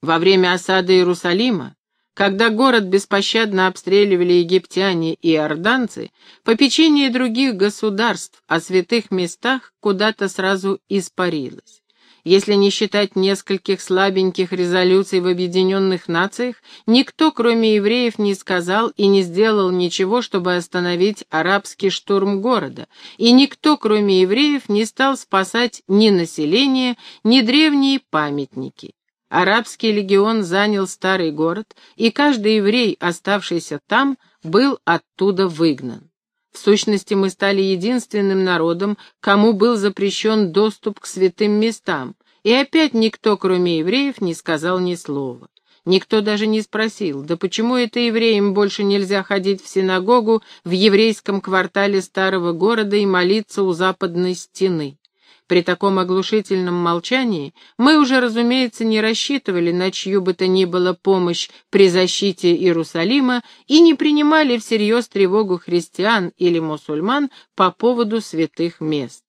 Во время осады Иерусалима, когда город беспощадно обстреливали египтяне и иорданцы, попечение других государств о святых местах куда-то сразу испарилось. Если не считать нескольких слабеньких резолюций в Объединенных Нациях, никто, кроме евреев, не сказал и не сделал ничего, чтобы остановить арабский штурм города, и никто, кроме евреев, не стал спасать ни население, ни древние памятники. Арабский легион занял старый город, и каждый еврей, оставшийся там, был оттуда выгнан. В сущности, мы стали единственным народом, кому был запрещен доступ к святым местам, и опять никто, кроме евреев, не сказал ни слова. Никто даже не спросил, да почему это евреям больше нельзя ходить в синагогу в еврейском квартале старого города и молиться у западной стены. При таком оглушительном молчании мы уже, разумеется, не рассчитывали на чью бы то ни было помощь при защите Иерусалима и не принимали всерьез тревогу христиан или мусульман по поводу святых мест.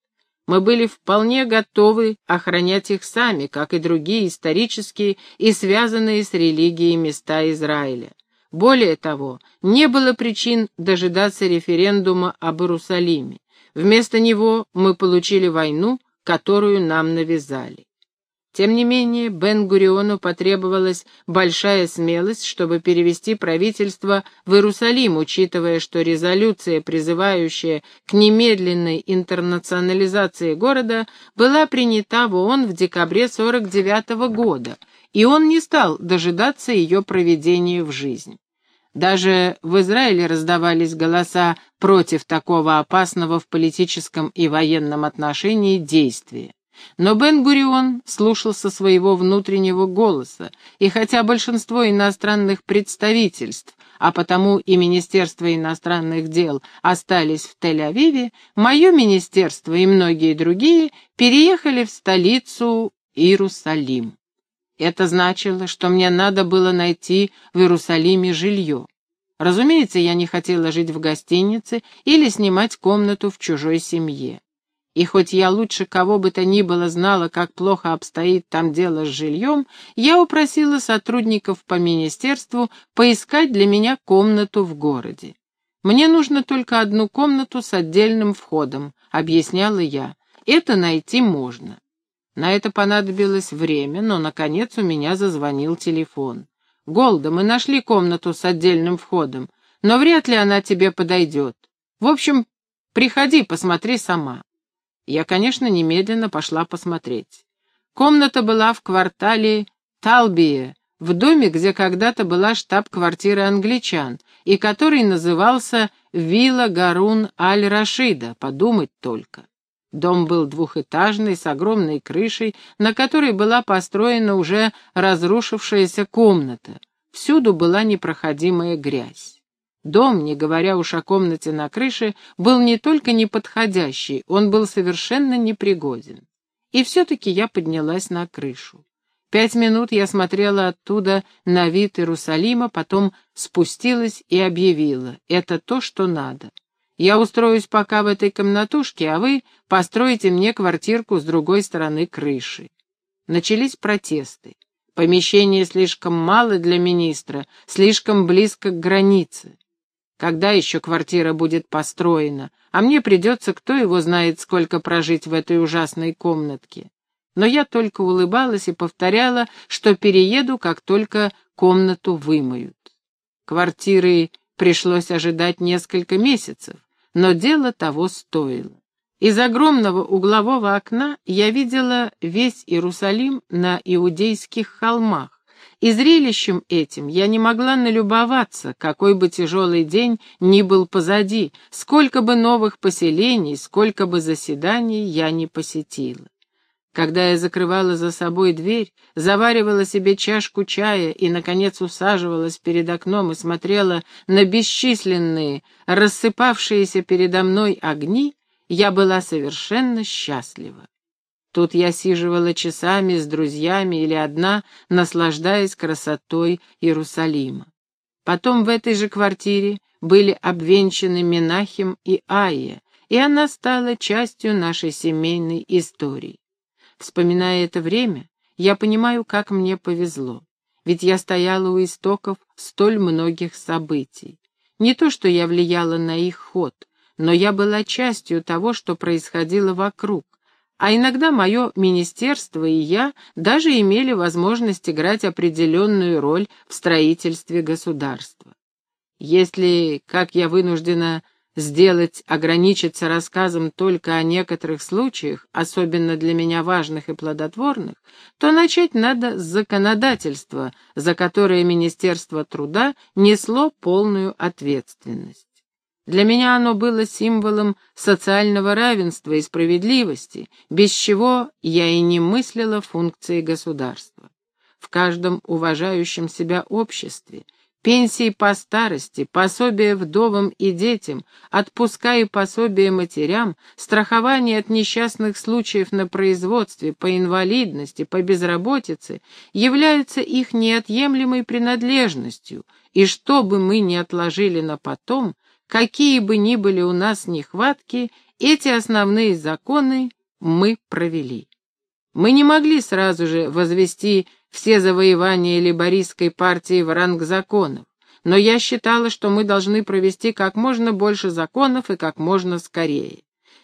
Мы были вполне готовы охранять их сами, как и другие исторические и связанные с религией места Израиля. Более того, не было причин дожидаться референдума об Иерусалиме. Вместо него мы получили войну, которую нам навязали. Тем не менее, Бен-Гуриону потребовалась большая смелость, чтобы перевести правительство в Иерусалим, учитывая, что резолюция, призывающая к немедленной интернационализации города, была принята в ООН в декабре 49 -го года, и он не стал дожидаться ее проведения в жизнь. Даже в Израиле раздавались голоса против такого опасного в политическом и военном отношении действия. Но Бен-Гурион слушался своего внутреннего голоса, и хотя большинство иностранных представительств, а потому и Министерство иностранных дел остались в Тель-Авиве, мое министерство и многие другие переехали в столицу Иерусалим. Это значило, что мне надо было найти в Иерусалиме жилье. Разумеется, я не хотела жить в гостинице или снимать комнату в чужой семье. И хоть я лучше кого бы то ни было знала, как плохо обстоит там дело с жильем, я упросила сотрудников по министерству поискать для меня комнату в городе. «Мне нужно только одну комнату с отдельным входом», — объясняла я. «Это найти можно». На это понадобилось время, но, наконец, у меня зазвонил телефон. «Голда, мы нашли комнату с отдельным входом, но вряд ли она тебе подойдет. В общем, приходи, посмотри сама». Я, конечно, немедленно пошла посмотреть. Комната была в квартале Талбие, в доме, где когда-то была штаб-квартира англичан, и который назывался Вилла Гарун Аль-Рашида, подумать только. Дом был двухэтажный, с огромной крышей, на которой была построена уже разрушившаяся комната. Всюду была непроходимая грязь. Дом, не говоря уж о комнате на крыше, был не только неподходящий, он был совершенно непригоден. И все-таки я поднялась на крышу. Пять минут я смотрела оттуда на вид Иерусалима, потом спустилась и объявила «это то, что надо». Я устроюсь пока в этой комнатушке, а вы построите мне квартирку с другой стороны крыши. Начались протесты. Помещение слишком мало для министра, слишком близко к границе. Когда еще квартира будет построена? А мне придется, кто его знает, сколько прожить в этой ужасной комнатке. Но я только улыбалась и повторяла, что перееду, как только комнату вымоют. Квартиры пришлось ожидать несколько месяцев, но дело того стоило. Из огромного углового окна я видела весь Иерусалим на иудейских холмах, и зрелищем этим я не могла налюбоваться, какой бы тяжелый день ни был позади, сколько бы новых поселений, сколько бы заседаний я не посетила. Когда я закрывала за собой дверь, заваривала себе чашку чая и, наконец, усаживалась перед окном и смотрела на бесчисленные, рассыпавшиеся передо мной огни, я была совершенно счастлива. Тут я сиживала часами с друзьями или одна, наслаждаясь красотой Иерусалима. Потом в этой же квартире были обвенчаны Менахим и Айя, и она стала частью нашей семейной истории. Вспоминая это время, я понимаю, как мне повезло. ведь я стояла у истоков столь многих событий. Не то, что я влияла на их ход, но я была частью того, что происходило вокруг, а иногда мое министерство и я даже имели возможность играть определенную роль в строительстве государства. Если, как я вынуждена сделать, ограничиться рассказом только о некоторых случаях, особенно для меня важных и плодотворных, то начать надо с законодательства, за которое Министерство труда несло полную ответственность. Для меня оно было символом социального равенства и справедливости, без чего я и не мыслила функции государства. В каждом уважающем себя обществе пенсии по старости, пособия вдовам и детям, отпуска и пособия матерям, страхование от несчастных случаев на производстве, по инвалидности, по безработице, являются их неотъемлемой принадлежностью, и что бы мы ни отложили на потом, Какие бы ни были у нас нехватки, эти основные законы мы провели. Мы не могли сразу же возвести все завоевания либористской партии в ранг законов, но я считала, что мы должны провести как можно больше законов и как можно скорее.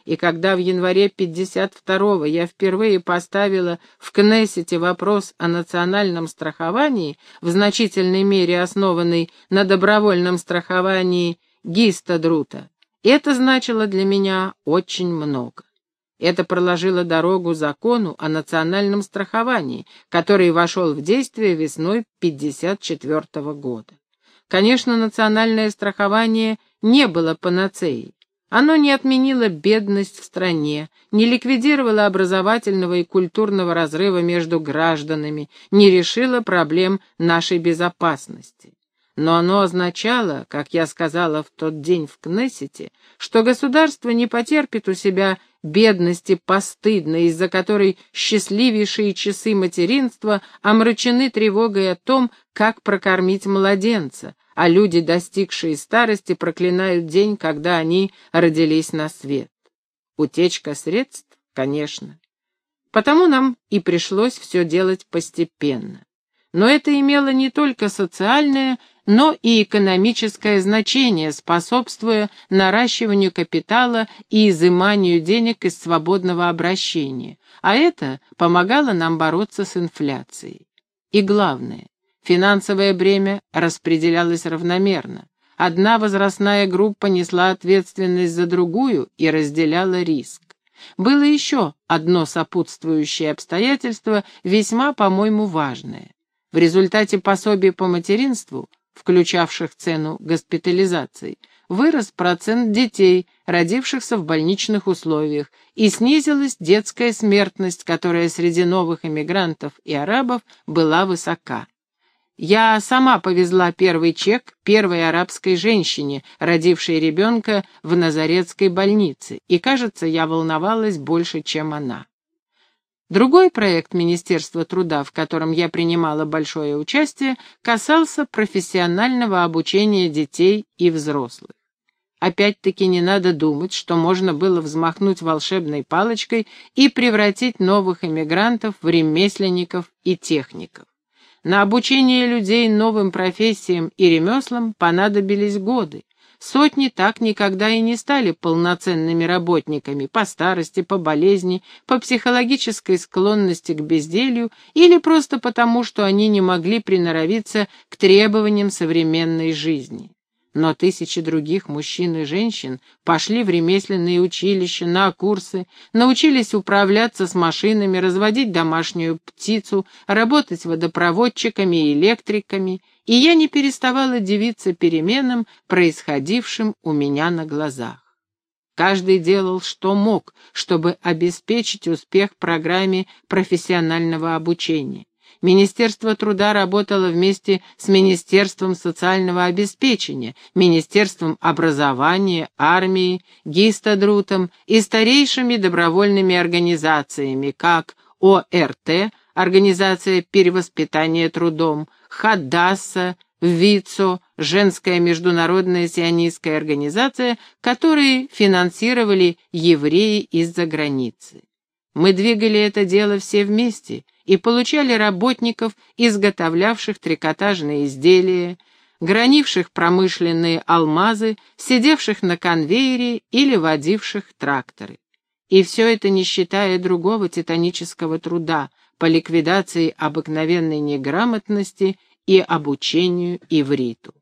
И когда в январе 52-го я впервые поставила в Кнессете вопрос о национальном страховании, в значительной мере основанный на добровольном страховании Гиста Друта. Это значило для меня очень много. Это проложило дорогу закону о национальном страховании, который вошел в действие весной 1954 года. Конечно, национальное страхование не было панацеей. Оно не отменило бедность в стране, не ликвидировало образовательного и культурного разрыва между гражданами, не решило проблем нашей безопасности но оно означало, как я сказала в тот день в Кнессете, что государство не потерпит у себя бедности постыдной, из-за которой счастливейшие часы материнства омрачены тревогой о том, как прокормить младенца, а люди, достигшие старости, проклинают день, когда они родились на свет. Утечка средств, конечно. Потому нам и пришлось все делать постепенно. Но это имело не только социальное, но и экономическое значение, способствуя наращиванию капитала и изыманию денег из свободного обращения, а это помогало нам бороться с инфляцией. И главное, финансовое бремя распределялось равномерно. Одна возрастная группа несла ответственность за другую и разделяла риск. Было еще одно сопутствующее обстоятельство, весьма, по-моему, важное. В результате пособий по материнству включавших цену госпитализации, вырос процент детей, родившихся в больничных условиях, и снизилась детская смертность, которая среди новых эмигрантов и арабов была высока. Я сама повезла первый чек первой арабской женщине, родившей ребенка в Назаретской больнице, и, кажется, я волновалась больше, чем она. Другой проект Министерства труда, в котором я принимала большое участие, касался профессионального обучения детей и взрослых. Опять-таки не надо думать, что можно было взмахнуть волшебной палочкой и превратить новых эмигрантов в ремесленников и техников. На обучение людей новым профессиям и ремеслам понадобились годы, Сотни так никогда и не стали полноценными работниками по старости, по болезни, по психологической склонности к безделью или просто потому, что они не могли приноровиться к требованиям современной жизни. Но тысячи других мужчин и женщин пошли в ремесленные училища, на курсы, научились управляться с машинами, разводить домашнюю птицу, работать водопроводчиками и электриками, и я не переставала дивиться переменам, происходившим у меня на глазах. Каждый делал, что мог, чтобы обеспечить успех программе профессионального обучения. Министерство труда работало вместе с Министерством социального обеспечения, Министерством образования, армией, гистадрутом и старейшими добровольными организациями, как ОРТ, Организация перевоспитания трудом, Хадаса, ВИЦО, женская международная сионистская организация, которые финансировали евреи из-за границы. Мы двигали это дело все вместе, и получали работников, изготовлявших трикотажные изделия, гранивших промышленные алмазы, сидевших на конвейере или водивших тракторы. И все это не считая другого титанического труда по ликвидации обыкновенной неграмотности и обучению ивриту.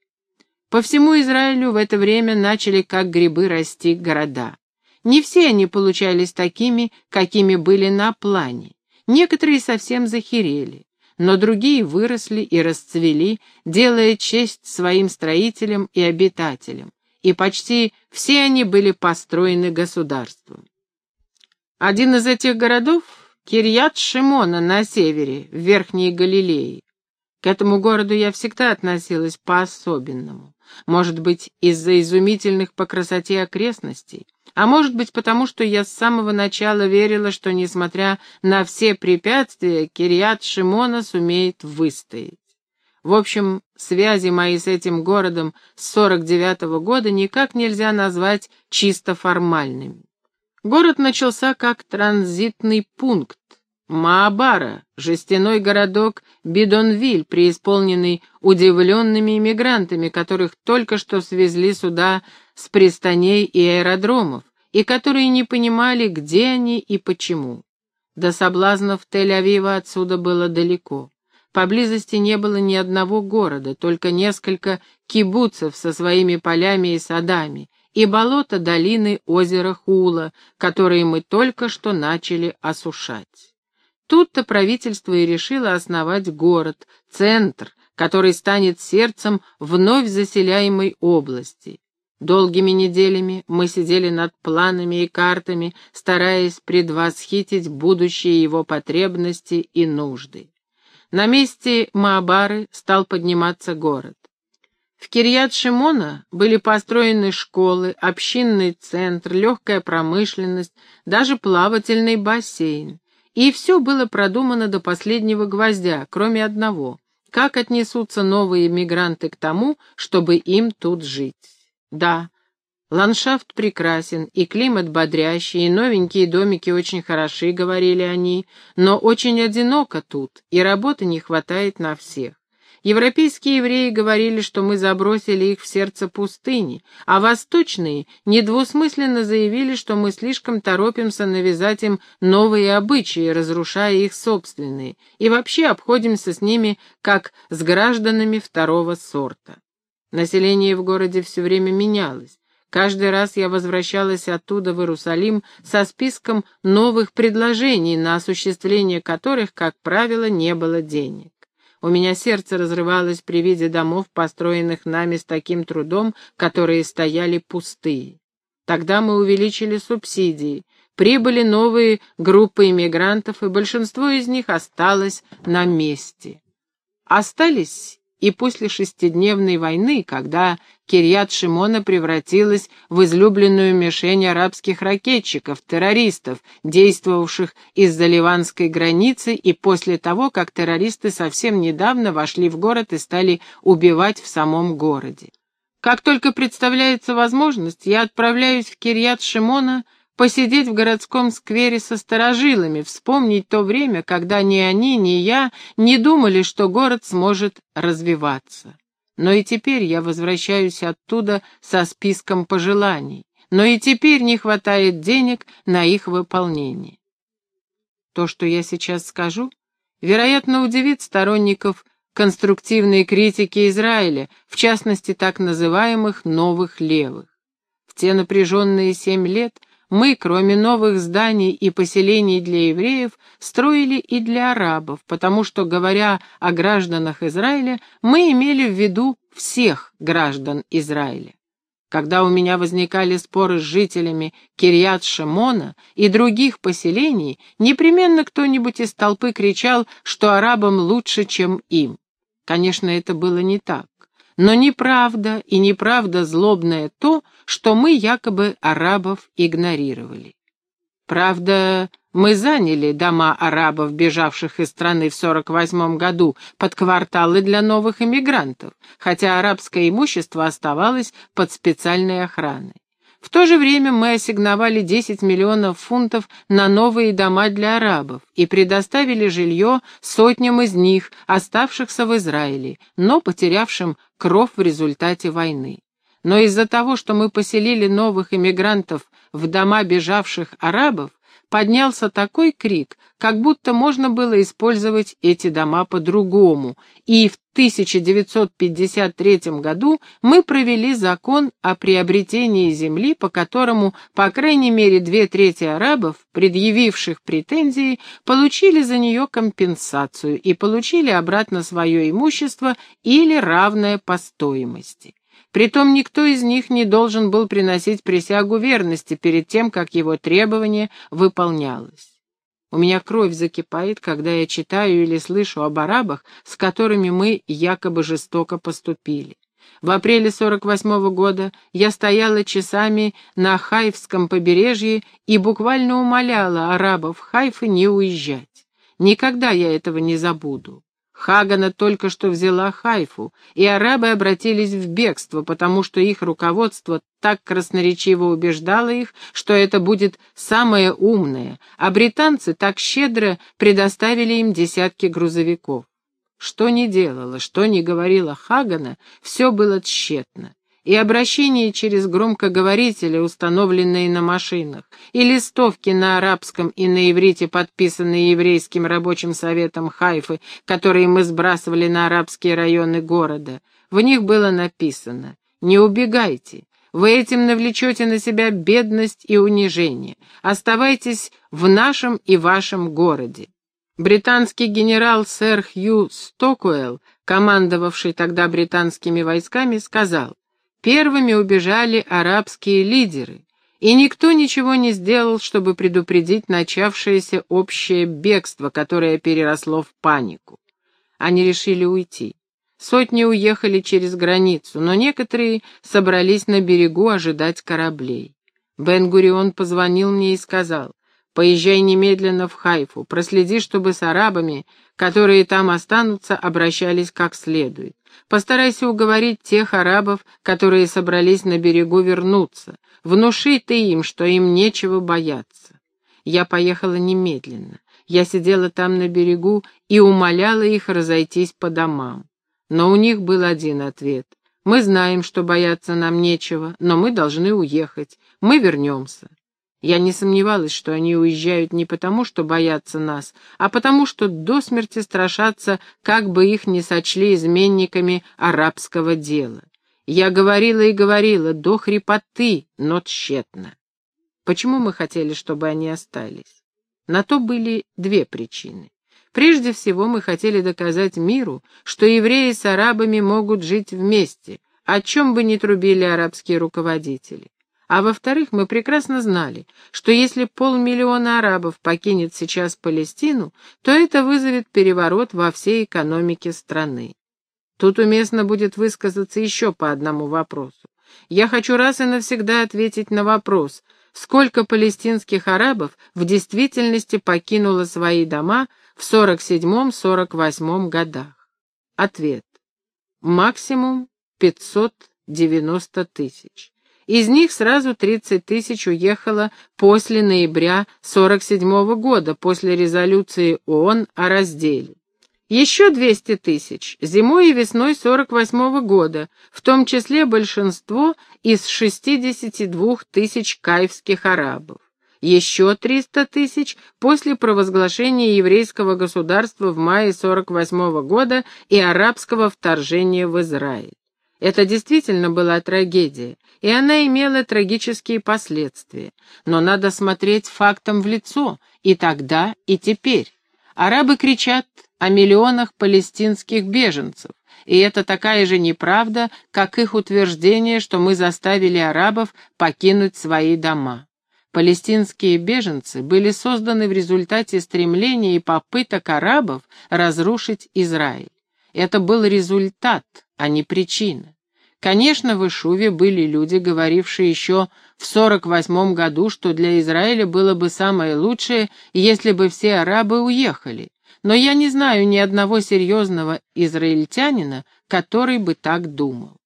По всему Израилю в это время начали как грибы расти города. Не все они получались такими, какими были на плане. Некоторые совсем захерели, но другие выросли и расцвели, делая честь своим строителям и обитателям, и почти все они были построены государством. Один из этих городов — Кирьят Шимона на севере, в Верхней Галилее. К этому городу я всегда относилась по-особенному. Может быть, из-за изумительных по красоте окрестностей, а может быть, потому что я с самого начала верила, что, несмотря на все препятствия, Кирьят Шимона сумеет выстоять. В общем, связи мои с этим городом с 49-го года никак нельзя назвать чисто формальными. Город начался как транзитный пункт, Маабара, жестяной городок Бидонвиль, преисполненный удивленными иммигрантами, которых только что свезли сюда с пристаней и аэродромов, и которые не понимали, где они и почему. До соблазнов Тель-Авива отсюда было далеко. Поблизости не было ни одного города, только несколько кибуцев со своими полями и садами, и болото долины озера Хула, которые мы только что начали осушать. Тут-то правительство и решило основать город, центр, который станет сердцем вновь заселяемой области. Долгими неделями мы сидели над планами и картами, стараясь предвосхитить будущие его потребности и нужды. На месте Маабары стал подниматься город. В Кирьят-Шимона были построены школы, общинный центр, легкая промышленность, даже плавательный бассейн. И все было продумано до последнего гвоздя, кроме одного. Как отнесутся новые мигранты к тому, чтобы им тут жить? Да, ландшафт прекрасен, и климат бодрящий, и новенькие домики очень хороши, говорили они, но очень одиноко тут, и работы не хватает на всех. Европейские евреи говорили, что мы забросили их в сердце пустыни, а восточные недвусмысленно заявили, что мы слишком торопимся навязать им новые обычаи, разрушая их собственные, и вообще обходимся с ними как с гражданами второго сорта. Население в городе все время менялось. Каждый раз я возвращалась оттуда в Иерусалим со списком новых предложений, на осуществление которых, как правило, не было денег. У меня сердце разрывалось при виде домов, построенных нами с таким трудом, которые стояли пустые. Тогда мы увеличили субсидии, прибыли новые группы иммигрантов, и большинство из них осталось на месте. Остались и после шестидневной войны, когда Кирьят Шимона превратилась в излюбленную мишень арабских ракетчиков, террористов, действовавших из-за ливанской границы, и после того, как террористы совсем недавно вошли в город и стали убивать в самом городе. Как только представляется возможность, я отправляюсь в Кирьят Шимона посидеть в городском сквере со сторожилами, вспомнить то время, когда ни они, ни я не думали, что город сможет развиваться. Но и теперь я возвращаюсь оттуда со списком пожеланий, но и теперь не хватает денег на их выполнение. То, что я сейчас скажу, вероятно, удивит сторонников конструктивной критики Израиля, в частности, так называемых «новых левых». В те напряженные семь лет – мы, кроме новых зданий и поселений для евреев, строили и для арабов, потому что, говоря о гражданах Израиля, мы имели в виду всех граждан Израиля. Когда у меня возникали споры с жителями Кирьят-Шимона и других поселений, непременно кто-нибудь из толпы кричал, что арабам лучше, чем им. Конечно, это было не так. Но неправда и неправда злобное то, что мы якобы арабов игнорировали. Правда, мы заняли дома арабов, бежавших из страны в 48 году, под кварталы для новых иммигрантов, хотя арабское имущество оставалось под специальной охраной. В то же время мы ассигновали 10 миллионов фунтов на новые дома для арабов и предоставили жилье сотням из них, оставшихся в Израиле, но потерявшим кров в результате войны. Но из-за того, что мы поселили новых иммигрантов в дома бежавших арабов, поднялся такой крик, как будто можно было использовать эти дома по-другому, и в 1953 году мы провели закон о приобретении земли, по которому, по крайней мере, две трети арабов, предъявивших претензии, получили за нее компенсацию и получили обратно свое имущество или равное по стоимости. Притом никто из них не должен был приносить присягу верности перед тем, как его требование выполнялось. У меня кровь закипает, когда я читаю или слышу об арабах, с которыми мы якобы жестоко поступили. В апреле 48 -го года я стояла часами на Хайфском побережье и буквально умоляла арабов Хайфы не уезжать. Никогда я этого не забуду. Хагана только что взяла Хайфу, и арабы обратились в бегство, потому что их руководство так красноречиво убеждало их, что это будет самое умное, а британцы так щедро предоставили им десятки грузовиков. Что ни делала, что ни говорила Хагана, все было тщетно и обращения через громкоговорители, установленные на машинах, и листовки на арабском и на иврите, подписанные еврейским рабочим советом Хайфы, которые мы сбрасывали на арабские районы города. В них было написано «Не убегайте, вы этим навлечете на себя бедность и унижение. Оставайтесь в нашем и вашем городе». Британский генерал сэр Хью Стокуэлл, командовавший тогда британскими войсками, сказал, Первыми убежали арабские лидеры, и никто ничего не сделал, чтобы предупредить начавшееся общее бегство, которое переросло в панику. Они решили уйти. Сотни уехали через границу, но некоторые собрались на берегу ожидать кораблей. Бен-Гурион позвонил мне и сказал, «Поезжай немедленно в Хайфу, проследи, чтобы с арабами, которые там останутся, обращались как следует. Постарайся уговорить тех арабов, которые собрались на берегу, вернуться. Внуши ты им, что им нечего бояться. Я поехала немедленно. Я сидела там на берегу и умоляла их разойтись по домам. Но у них был один ответ. Мы знаем, что бояться нам нечего, но мы должны уехать. Мы вернемся. Я не сомневалась, что они уезжают не потому, что боятся нас, а потому, что до смерти страшатся, как бы их не сочли изменниками арабского дела. Я говорила и говорила, до хрипоты, но тщетно. Почему мы хотели, чтобы они остались? На то были две причины. Прежде всего, мы хотели доказать миру, что евреи с арабами могут жить вместе, о чем бы ни трубили арабские руководители. А во-вторых, мы прекрасно знали, что если полмиллиона арабов покинет сейчас Палестину, то это вызовет переворот во всей экономике страны. Тут уместно будет высказаться еще по одному вопросу. Я хочу раз и навсегда ответить на вопрос, сколько палестинских арабов в действительности покинуло свои дома в 47-48 годах. Ответ. Максимум 590 тысяч. Из них сразу 30 тысяч уехало после ноября 47 года, после резолюции ООН о разделе. Еще 200 тысяч зимой и весной 48 года, в том числе большинство из 62 тысяч кайфских арабов. Еще 300 тысяч после провозглашения еврейского государства в мае 48 года и арабского вторжения в Израиль. Это действительно была трагедия, и она имела трагические последствия. Но надо смотреть фактам в лицо, и тогда, и теперь. Арабы кричат о миллионах палестинских беженцев, и это такая же неправда, как их утверждение, что мы заставили арабов покинуть свои дома. Палестинские беженцы были созданы в результате стремления и попыток арабов разрушить Израиль. Это был результат, а не причина. Конечно, в Ишуве были люди, говорившие еще в 48 году, что для Израиля было бы самое лучшее, если бы все арабы уехали. Но я не знаю ни одного серьезного израильтянина, который бы так думал.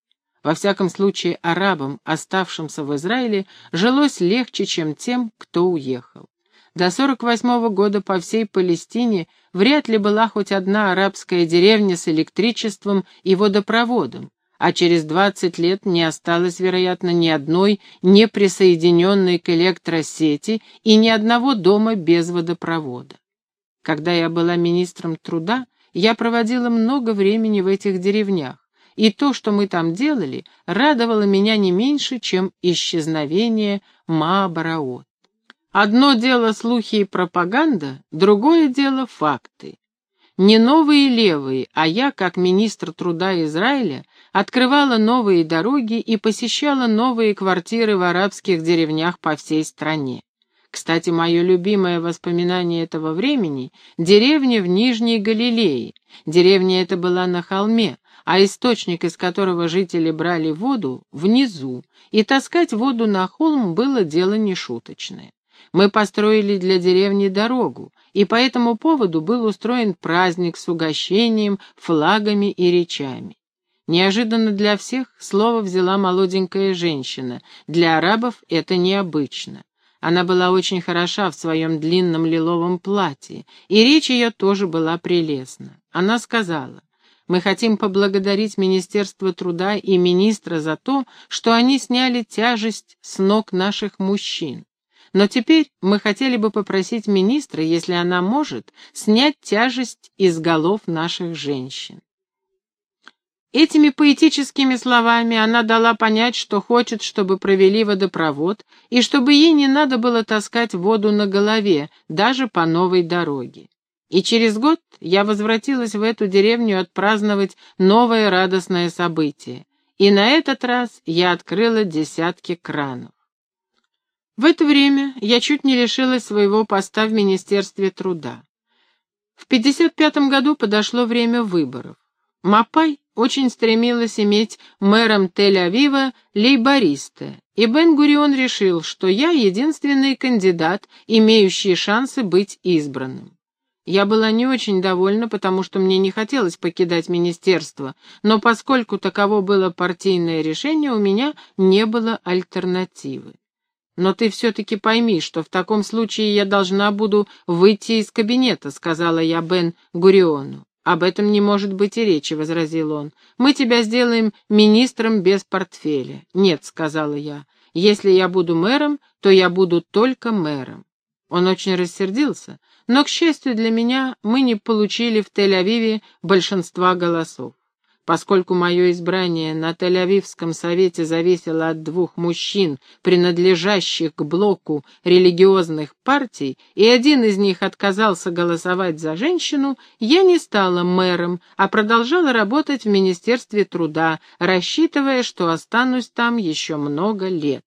Во всяком случае, арабам, оставшимся в Израиле, жилось легче, чем тем, кто уехал. До 48 -го года по всей Палестине вряд ли была хоть одна арабская деревня с электричеством и водопроводом, а через 20 лет не осталось, вероятно, ни одной не присоединенной к электросети и ни одного дома без водопровода. Когда я была министром труда, я проводила много времени в этих деревнях, и то, что мы там делали, радовало меня не меньше, чем исчезновение Маабараот. Одно дело слухи и пропаганда, другое дело факты. Не новые левые, а я, как министр труда Израиля, открывала новые дороги и посещала новые квартиры в арабских деревнях по всей стране. Кстати, мое любимое воспоминание этого времени — деревня в Нижней Галилее. Деревня эта была на холме, а источник, из которого жители брали воду, внизу, и таскать воду на холм было дело нешуточное. Мы построили для деревни дорогу, и по этому поводу был устроен праздник с угощением, флагами и речами. Неожиданно для всех слово взяла молоденькая женщина. Для арабов это необычно. Она была очень хороша в своем длинном лиловом платье, и речь ее тоже была прелестна. Она сказала, мы хотим поблагодарить Министерство труда и министра за то, что они сняли тяжесть с ног наших мужчин. Но теперь мы хотели бы попросить министра, если она может, снять тяжесть из голов наших женщин. Этими поэтическими словами она дала понять, что хочет, чтобы провели водопровод, и чтобы ей не надо было таскать воду на голове, даже по новой дороге. И через год я возвратилась в эту деревню отпраздновать новое радостное событие. И на этот раз я открыла десятки кранов. В это время я чуть не лишилась своего поста в Министерстве труда. В 1955 году подошло время выборов. Мапай очень стремилась иметь мэром Тель-Авива лейбориста, и Бен-Гурион решил, что я единственный кандидат, имеющий шансы быть избранным. Я была не очень довольна, потому что мне не хотелось покидать министерство, но поскольку таково было партийное решение, у меня не было альтернативы. «Но ты все-таки пойми, что в таком случае я должна буду выйти из кабинета», — сказала я Бен Гуриону. «Об этом не может быть и речи», — возразил он. «Мы тебя сделаем министром без портфеля». «Нет», — сказала я. «Если я буду мэром, то я буду только мэром». Он очень рассердился, но, к счастью для меня, мы не получили в Тель-Авиве большинства голосов. Поскольку мое избрание на Тель-Авивском совете зависело от двух мужчин, принадлежащих к блоку религиозных партий, и один из них отказался голосовать за женщину, я не стала мэром, а продолжала работать в Министерстве труда, рассчитывая, что останусь там еще много лет.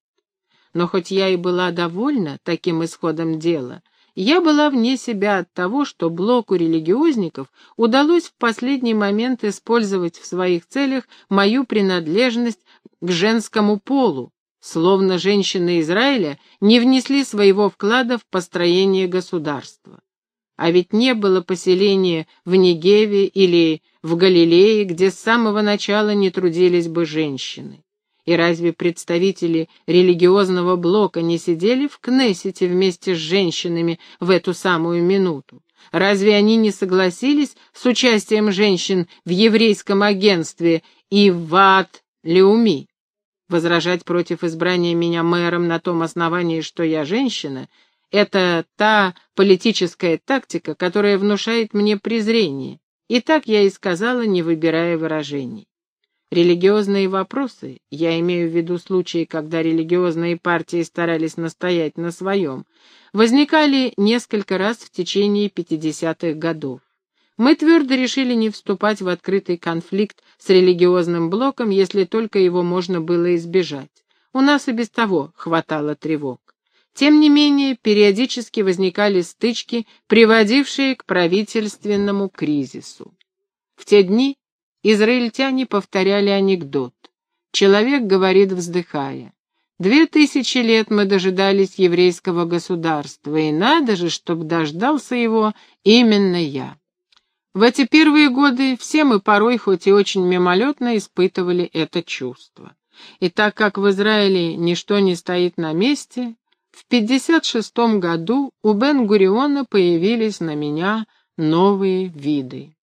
Но хоть я и была довольна таким исходом дела, я была вне себя от того, что блоку религиозников удалось в последний момент использовать в своих целях мою принадлежность к женскому полу, словно женщины Израиля не внесли своего вклада в построение государства. А ведь не было поселения в Негеве или в Галилее, где с самого начала не трудились бы женщины. И разве представители религиозного блока не сидели в Кнессете вместе с женщинами в эту самую минуту? Разве они не согласились с участием женщин в еврейском агентстве и в Ваат-Леуми? Возражать против избрания меня мэром на том основании, что я женщина, это та политическая тактика, которая внушает мне презрение. И так я и сказала, не выбирая выражений. Религиозные вопросы, я имею в виду случаи, когда религиозные партии старались настоять на своем, возникали несколько раз в течение 50-х годов. Мы твердо решили не вступать в открытый конфликт с религиозным блоком, если только его можно было избежать. У нас и без того хватало тревог. Тем не менее, периодически возникали стычки, приводившие к правительственному кризису. В те дни Израильтяне повторяли анекдот. Человек говорит, вздыхая. Две тысячи лет мы дожидались еврейского государства, и надо же, чтоб дождался его именно я. В эти первые годы все мы порой, хоть и очень мимолетно, испытывали это чувство. И так как в Израиле ничто не стоит на месте, в 56 году у Бен-Гуриона появились на меня новые виды.